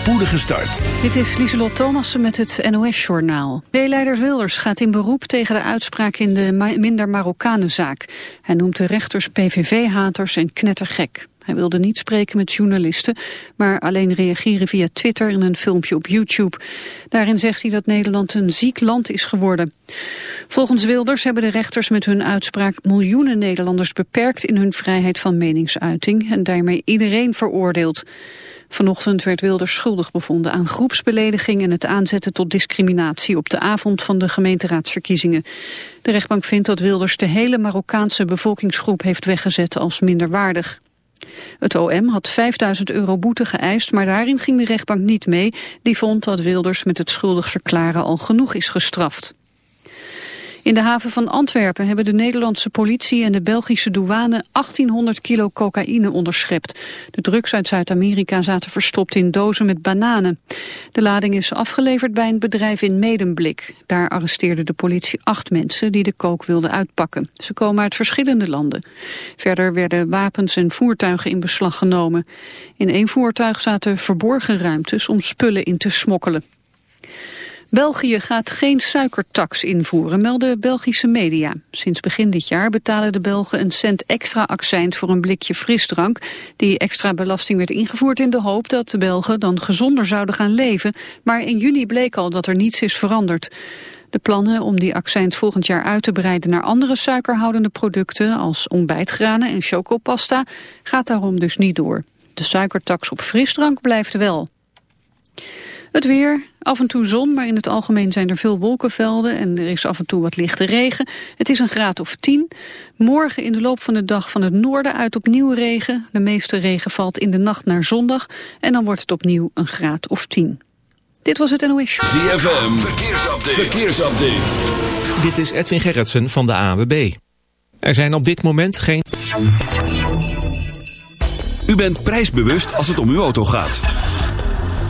spoedige start. Dit is Lieselot Thomassen met het NOS-journaal. B-leider Wilders gaat in beroep tegen de uitspraak in de minder Marokkanenzaak. Hij noemt de rechters PVV-haters en knettergek. Hij wilde niet spreken met journalisten, maar alleen reageren via Twitter en een filmpje op YouTube. Daarin zegt hij dat Nederland een ziek land is geworden. Volgens Wilders hebben de rechters met hun uitspraak miljoenen Nederlanders beperkt in hun vrijheid van meningsuiting en daarmee iedereen veroordeeld. Vanochtend werd Wilders schuldig bevonden aan groepsbelediging en het aanzetten tot discriminatie op de avond van de gemeenteraadsverkiezingen. De rechtbank vindt dat Wilders de hele Marokkaanse bevolkingsgroep heeft weggezet als minderwaardig. Het OM had 5000 euro boete geëist, maar daarin ging de rechtbank niet mee. Die vond dat Wilders met het schuldig verklaren al genoeg is gestraft. In de haven van Antwerpen hebben de Nederlandse politie en de Belgische douane 1800 kilo cocaïne onderschept. De drugs uit Zuid-Amerika zaten verstopt in dozen met bananen. De lading is afgeleverd bij een bedrijf in Medemblik. Daar arresteerde de politie acht mensen die de kook wilden uitpakken. Ze komen uit verschillende landen. Verder werden wapens en voertuigen in beslag genomen. In één voertuig zaten verborgen ruimtes om spullen in te smokkelen. België gaat geen suikertax invoeren, melden Belgische media. Sinds begin dit jaar betalen de Belgen een cent extra accijns voor een blikje frisdrank. Die extra belasting werd ingevoerd in de hoop dat de Belgen dan gezonder zouden gaan leven. Maar in juni bleek al dat er niets is veranderd. De plannen om die accijns volgend jaar uit te breiden naar andere suikerhoudende producten als ontbijtgranen en chocopasta gaat daarom dus niet door. De suikertax op frisdrank blijft wel. Het weer, af en toe zon, maar in het algemeen zijn er veel wolkenvelden en er is af en toe wat lichte regen. Het is een graad of 10. Morgen in de loop van de dag van het noorden uit opnieuw regen. De meeste regen valt in de nacht naar zondag en dan wordt het opnieuw een graad of 10. Dit was het NOS ZFM, verkeersupdate. verkeersupdate. Dit is Edwin Gerritsen van de AWB. Er zijn op dit moment geen... U bent prijsbewust als het om uw auto gaat.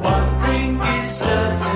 One thing is certain.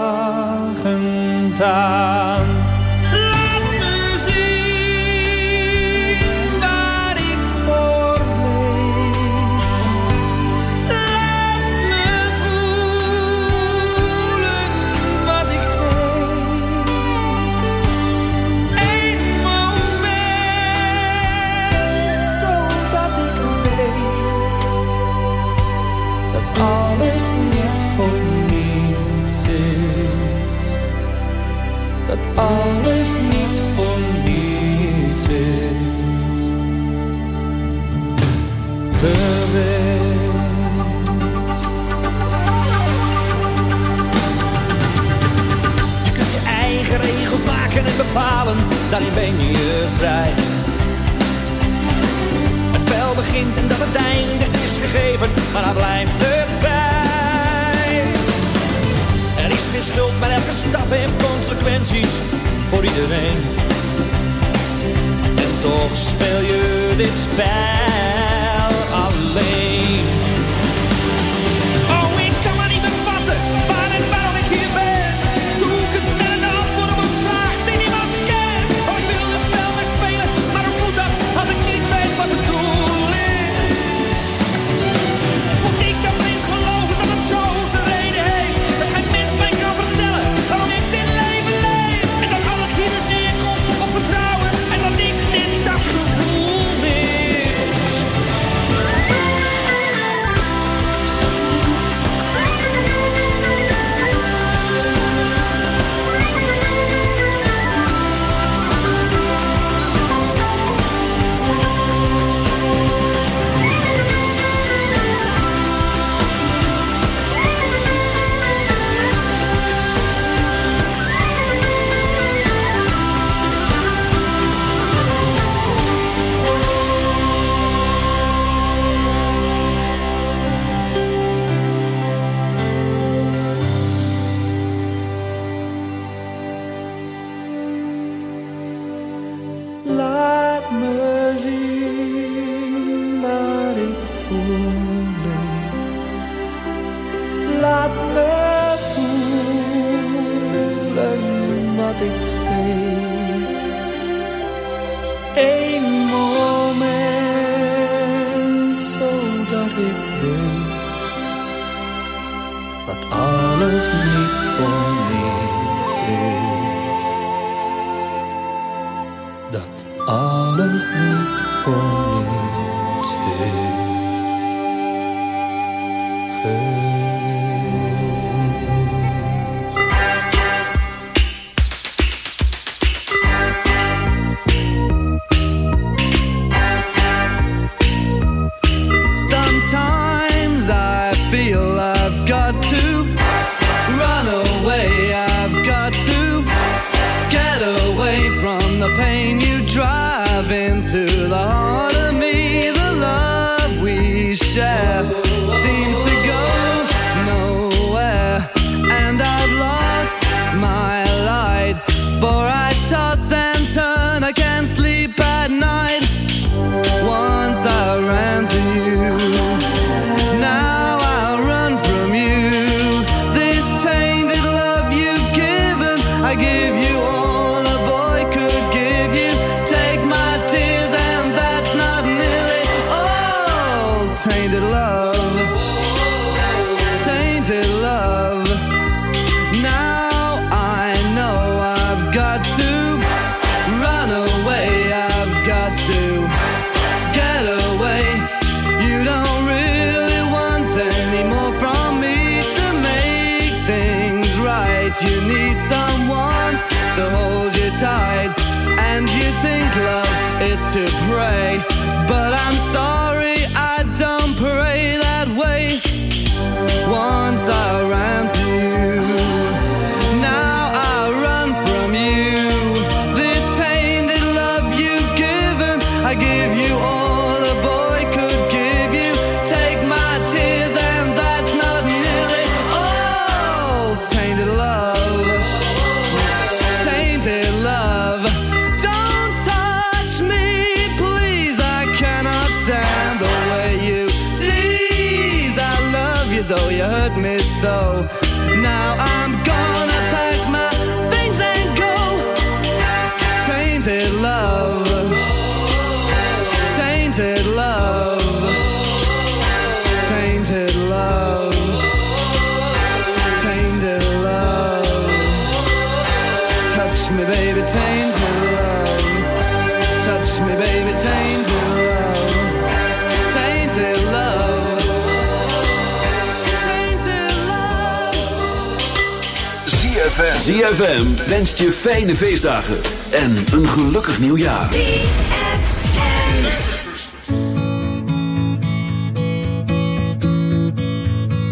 ZFM. Wenst je fijne feestdagen en een gelukkig nieuwjaar.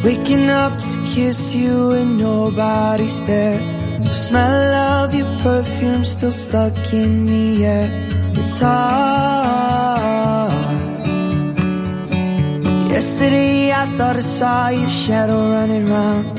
Waking up to kiss you and nobody's there. The smell of your perfume still stuck in the air. It's hard. Yesterday I thought I saw your shadow running round.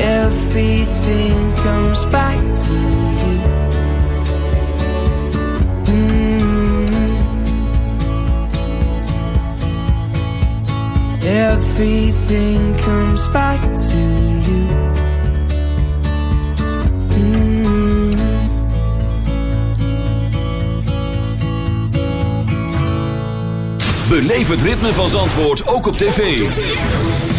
Everything comes back to you. Mm. Everything comes back to you. Mm. Beleef het ritme van Zandvoort ook op tv.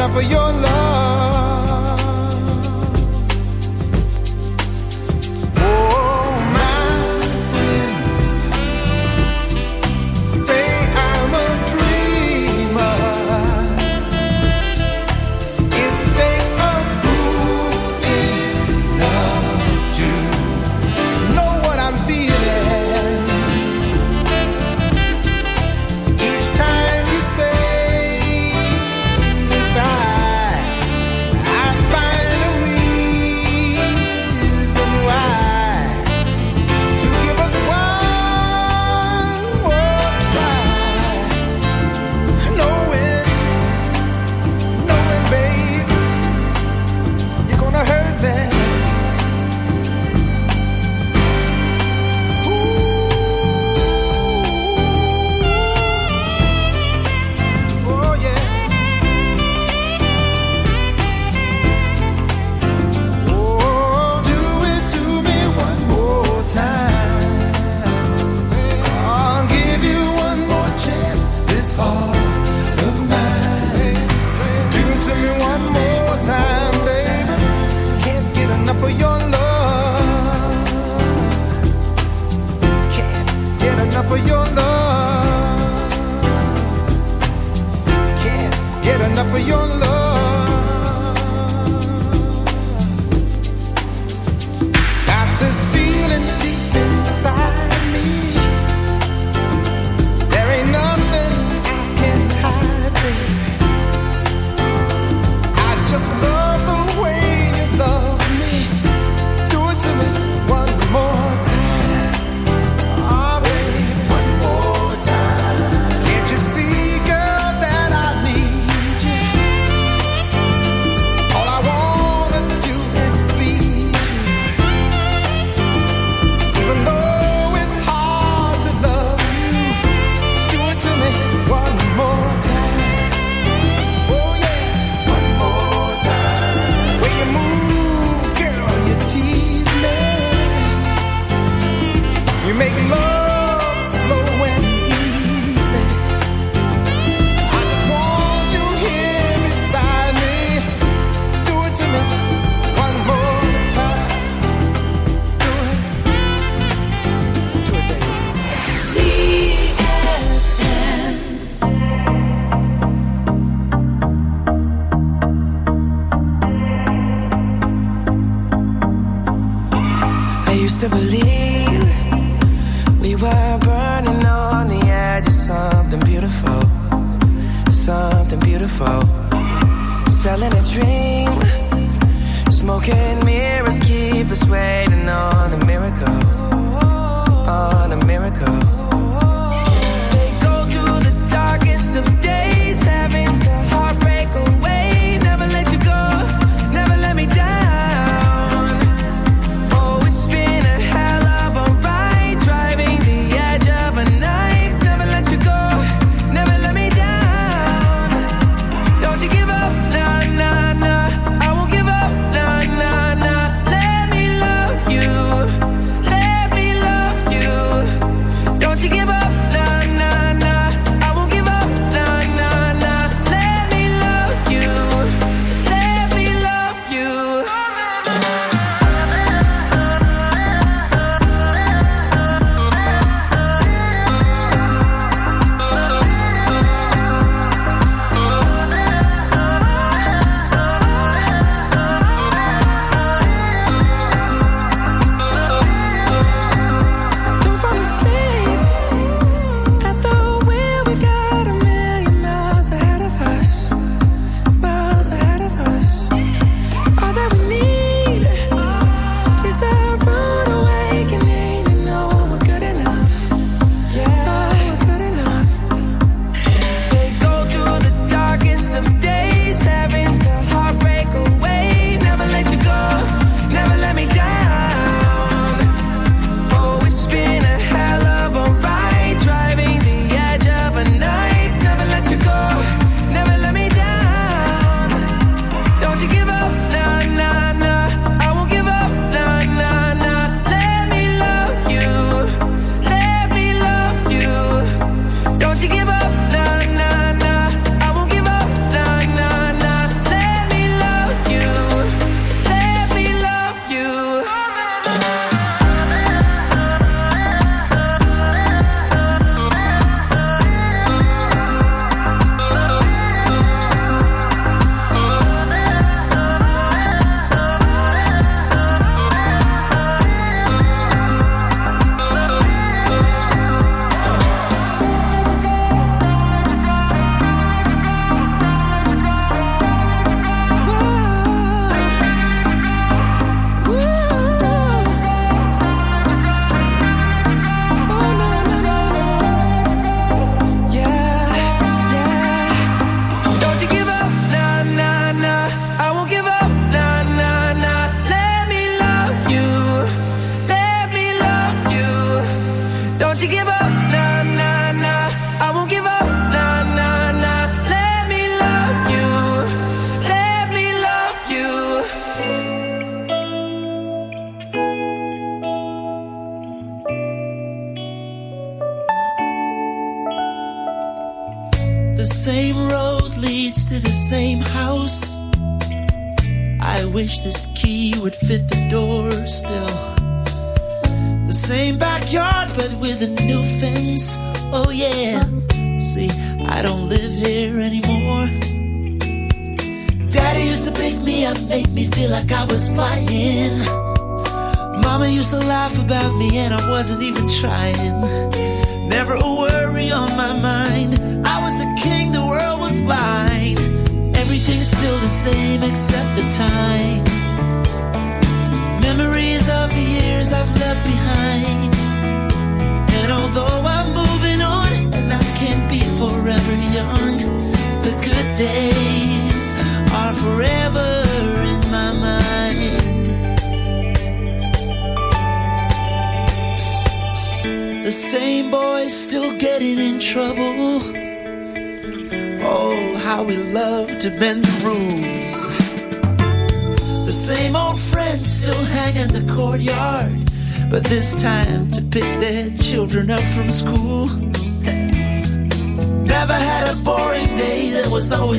Enough of your love.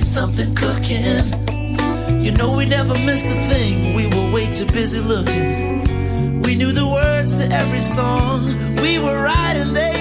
always something cooking. You know we never missed a thing, we were way too busy looking. We knew the words to every song, we were right and they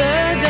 The de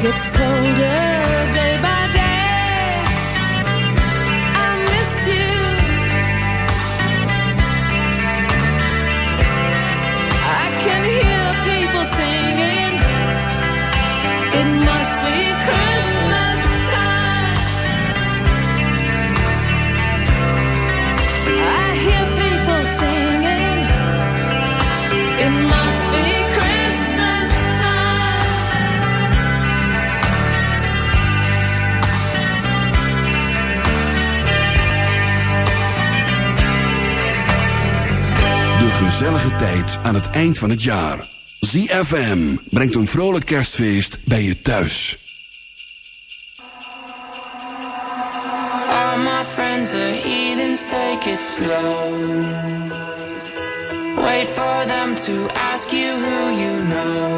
Gets colder gezellige tijd aan het eind van het jaar. ZFM brengt een vrolijk kerstfeest bij je thuis. All my friends are heathens, take it slow. Wait for them to ask you who you know.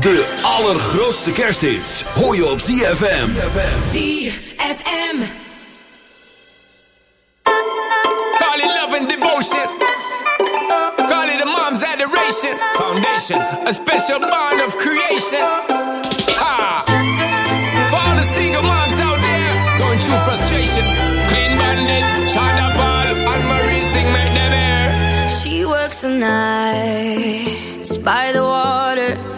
De allergrootste kersthits hoor je op ZFM. ZFM. Call it love and devotion. Call it a mom's adoration. Foundation, a special bond of creation. Ah. For all the single moms out there going through frustration. Clean Bandit, China ball, Anne-Marie thing make them air. She works the nights by the water.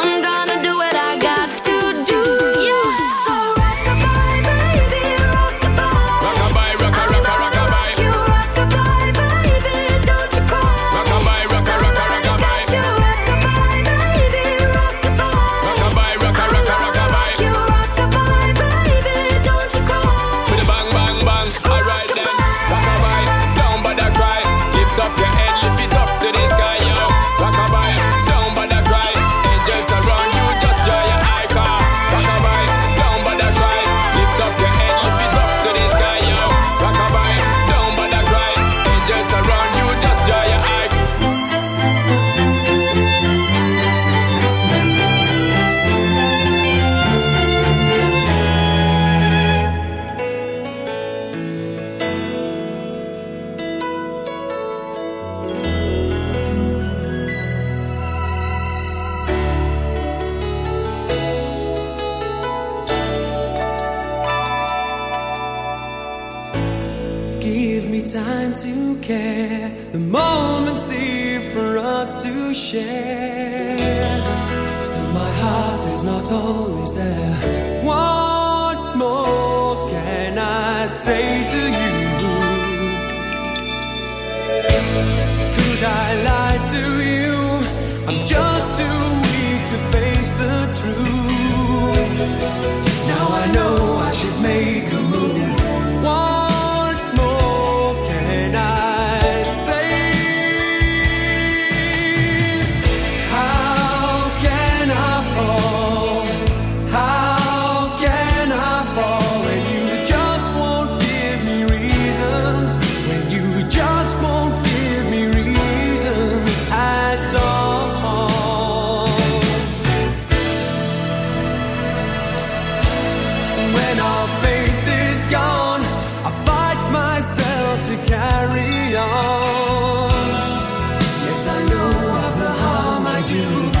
do.